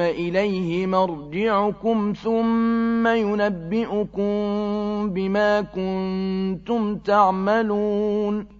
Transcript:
إليه مرجعكم ثم ينبئكم بما كنتم تعملون